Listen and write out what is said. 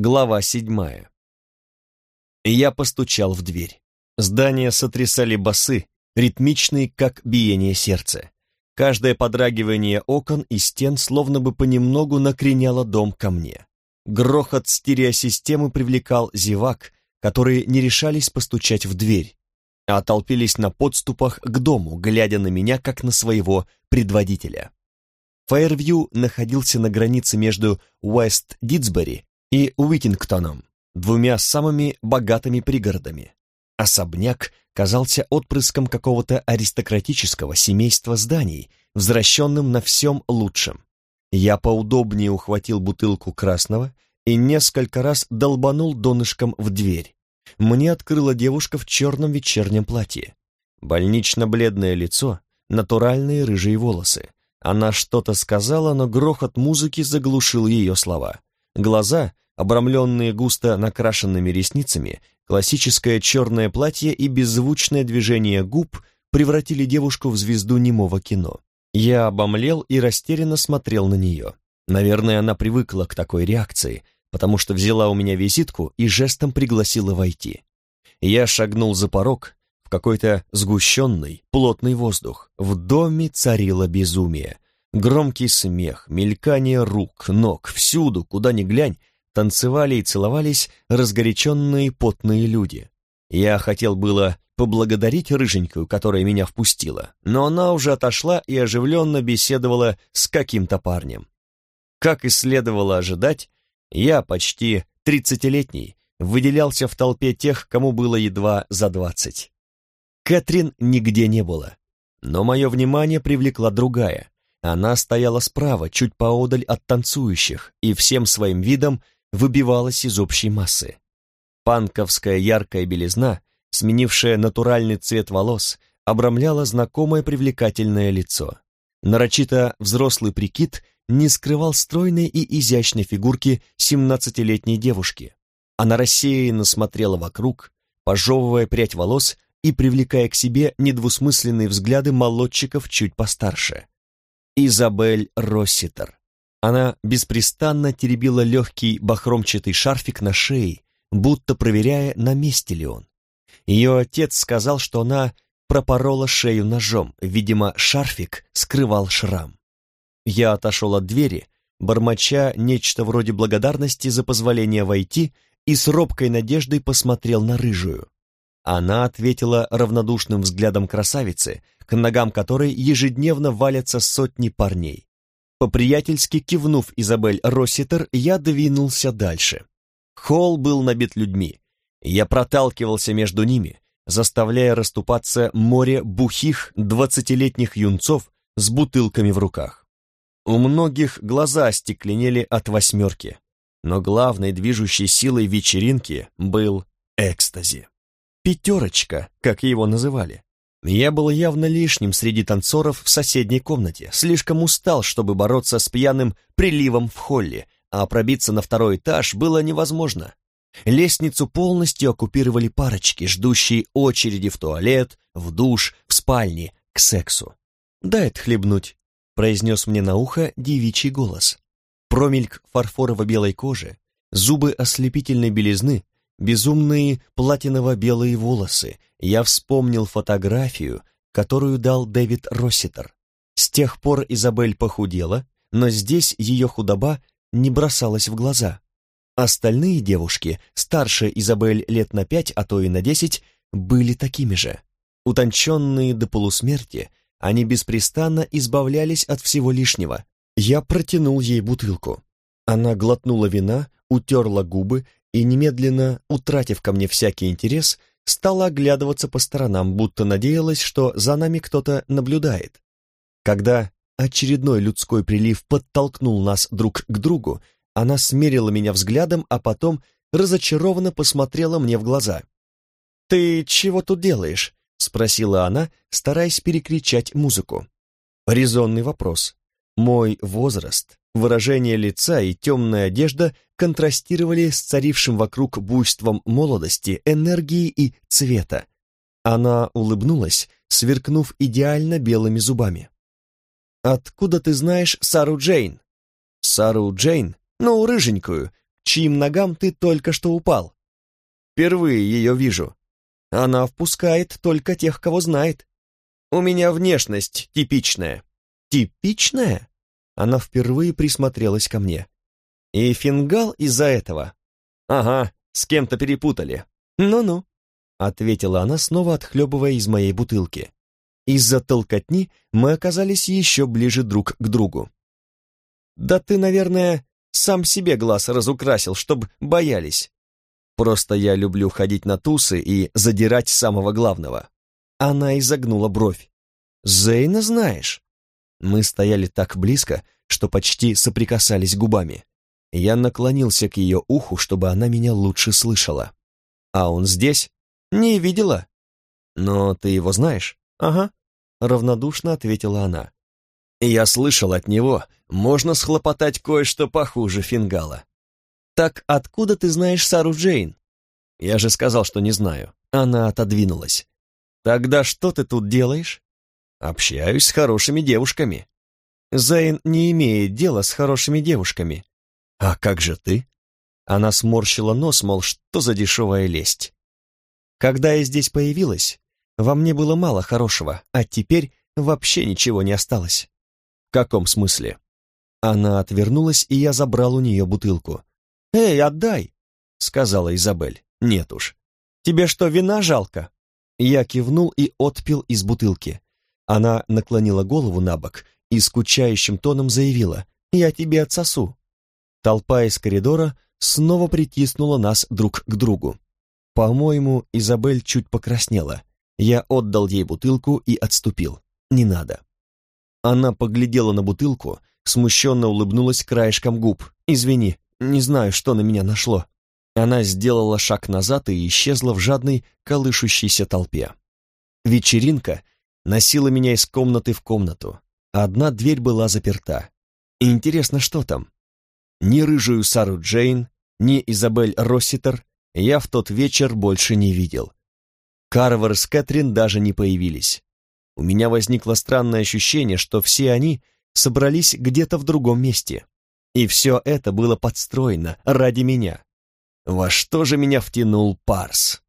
Глава седьмая. Я постучал в дверь. Здание сотрясали басы, ритмичные, как биение сердца. Каждое подрагивание окон и стен словно бы понемногу накреняло дом ко мне. Грохот стереосистемы привлекал зевак, которые не решались постучать в дверь, а толпились на подступах к дому, глядя на меня, как на своего предводителя. Фейервью находился на границе между Уэст-Дитсбери и Уитингтоном, двумя самыми богатыми пригородами. Особняк казался отпрыском какого-то аристократического семейства зданий, возвращенным на всем лучшем. Я поудобнее ухватил бутылку красного и несколько раз долбанул донышком в дверь. Мне открыла девушка в черном вечернем платье. Больнично-бледное лицо, натуральные рыжие волосы. Она что-то сказала, но грохот музыки заглушил ее слова. Глаза, обрамленные густо накрашенными ресницами, классическое черное платье и беззвучное движение губ превратили девушку в звезду немого кино. Я обомлел и растерянно смотрел на нее. Наверное, она привыкла к такой реакции, потому что взяла у меня визитку и жестом пригласила войти. Я шагнул за порог, в какой-то сгущенный, плотный воздух. В доме царило безумие. Громкий смех, мелькание рук, ног, всюду, куда ни глянь, танцевали и целовались разгоряченные потные люди. Я хотел было поблагодарить рыженькую, которая меня впустила, но она уже отошла и оживленно беседовала с каким-то парнем. Как и следовало ожидать, я, почти тридцатилетний, выделялся в толпе тех, кому было едва за двадцать. Кэтрин нигде не было, но мое внимание привлекла другая, она стояла справа, чуть поодаль от танцующих, и всем своим видом выбивалась из общей массы. Панковская яркая белизна, сменившая натуральный цвет волос, обрамляла знакомое привлекательное лицо. Нарочито взрослый прикид не скрывал стройной и изящной фигурки семнадцатилетней девушки. Она рассеянно смотрела вокруг, пожевывая прядь волос и привлекая к себе недвусмысленные взгляды молодчиков чуть постарше. Изабель Росситер. Она беспрестанно теребила легкий бахромчатый шарфик на шее, будто проверяя, на месте ли он. Ее отец сказал, что она пропорола шею ножом, видимо, шарфик скрывал шрам. Я отошел от двери, бормоча нечто вроде благодарности за позволение войти и с робкой надеждой посмотрел на рыжую. Она ответила равнодушным взглядом красавицы, к ногам которой ежедневно валятся сотни парней. По-приятельски кивнув Изабель Росситер, я двинулся дальше. Холл был набит людьми. Я проталкивался между ними, заставляя расступаться море бухих двадцатилетних юнцов с бутылками в руках. У многих глаза остекленели от восьмерки, но главной движущей силой вечеринки был экстази. «Пятерочка», как его называли. Я был явно лишним среди танцоров в соседней комнате, слишком устал, чтобы бороться с пьяным приливом в холле, а пробиться на второй этаж было невозможно. Лестницу полностью оккупировали парочки, ждущие очереди в туалет, в душ, в спальне, к сексу. «Дай отхлебнуть», — произнес мне на ухо девичий голос. Промельк фарфорово-белой кожи, зубы ослепительной белизны, безумные платиново-белые волосы, я вспомнил фотографию, которую дал Дэвид Росситер. С тех пор Изабель похудела, но здесь ее худоба не бросалась в глаза. Остальные девушки, старше Изабель лет на пять, а то и на десять, были такими же. Утонченные до полусмерти, они беспрестанно избавлялись от всего лишнего. Я протянул ей бутылку. Она глотнула вина, утерла губы и, немедленно утратив ко мне всякий интерес, стала оглядываться по сторонам, будто надеялась, что за нами кто-то наблюдает. Когда очередной людской прилив подтолкнул нас друг к другу, она смерила меня взглядом, а потом разочарованно посмотрела мне в глаза. «Ты чего тут делаешь?» — спросила она, стараясь перекричать музыку. Резонный вопрос. Мой возраст, выражение лица и темная одежда контрастировали с царившим вокруг буйством молодости, энергии и цвета. Она улыбнулась, сверкнув идеально белыми зубами. «Откуда ты знаешь Сару Джейн?» «Сару Джейн? Ну, рыженькую, чьим ногам ты только что упал. Впервые ее вижу. Она впускает только тех, кого знает. У меня внешность типичная. Типичная? Она впервые присмотрелась ко мне. И фингал из-за этого. Ага, с кем-то перепутали. Ну-ну, ответила она, снова отхлебывая из моей бутылки. Из-за толкотни мы оказались еще ближе друг к другу. «Да ты, наверное, сам себе глаз разукрасил, чтобы боялись. Просто я люблю ходить на тусы и задирать самого главного». Она изогнула бровь. «Зейна знаешь?» Мы стояли так близко, что почти соприкасались губами. Я наклонился к ее уху, чтобы она меня лучше слышала. «А он здесь?» «Не видела». «Но ты его знаешь?» «Ага», — равнодушно ответила она. «Я слышал от него, можно схлопотать кое-что похуже фингала». «Так откуда ты знаешь Сару Джейн?» «Я же сказал, что не знаю». Она отодвинулась. «Тогда что ты тут делаешь?» «Общаюсь с хорошими девушками». «Зейн не имеет дела с хорошими девушками». «А как же ты?» Она сморщила нос, мол, что за дешевая лесть. «Когда я здесь появилась, во мне было мало хорошего, а теперь вообще ничего не осталось». «В каком смысле?» Она отвернулась, и я забрал у нее бутылку. «Эй, отдай!» — сказала Изабель. «Нет уж. Тебе что, вина жалко?» Я кивнул и отпил из бутылки. Она наклонила голову на бок и скучающим тоном заявила «Я тебе отсосу». Толпа из коридора снова притиснула нас друг к другу. По-моему, Изабель чуть покраснела. Я отдал ей бутылку и отступил. Не надо. Она поглядела на бутылку, смущенно улыбнулась краешком губ. «Извини, не знаю, что на меня нашло». Она сделала шаг назад и исчезла в жадной, колышущейся толпе. Вечеринка носила меня из комнаты в комнату. Одна дверь была заперта. Интересно, что там? Ни рыжую Сару Джейн, ни Изабель Росситер я в тот вечер больше не видел. Карвер с Кэтрин даже не появились. У меня возникло странное ощущение, что все они собрались где-то в другом месте. И все это было подстроено ради меня. Во что же меня втянул Парс?